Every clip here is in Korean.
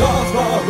lost, lost.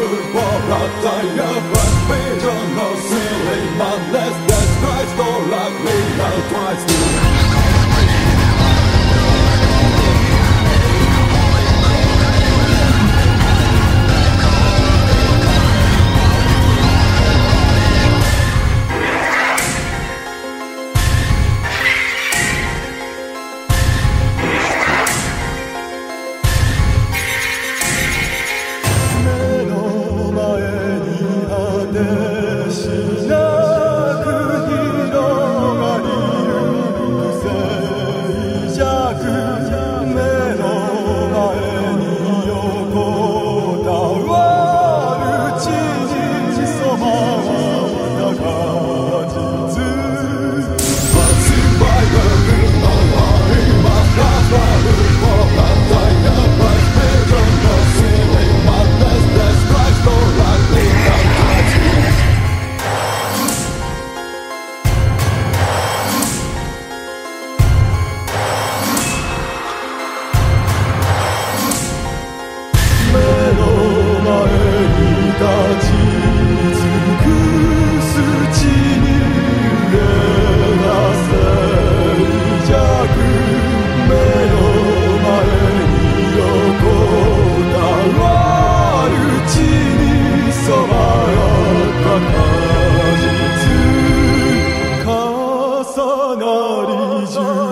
나를 잊을